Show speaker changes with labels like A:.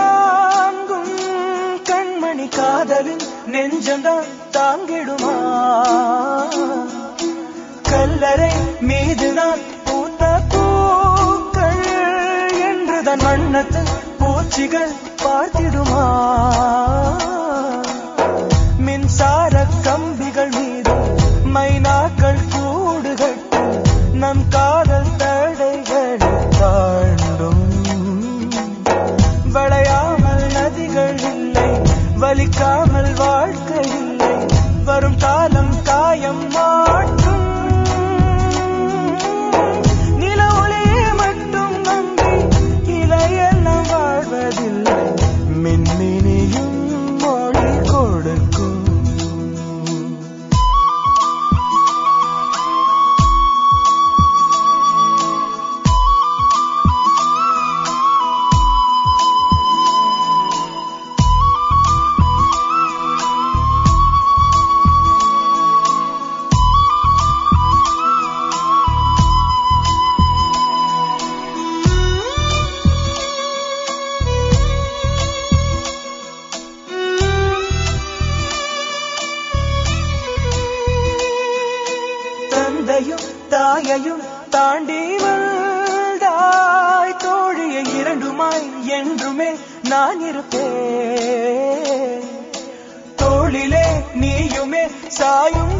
A: தாங்கும் கண்மணி காதலின் நெஞ்சந்தான் தாங்கிடுமா? கல்லறை மீதுதான் பூத்த பூக்கள் என்றுதான் வண்ணத்து பூச்சிகள் பார்த்திடுமா? தந்தையும் தாயையும் தாண்டி வந்தாய் தோழியை இரண்டுமாய் என்றுமே நான் இருப்பேன். தோளிலே நீயுமே சாயும்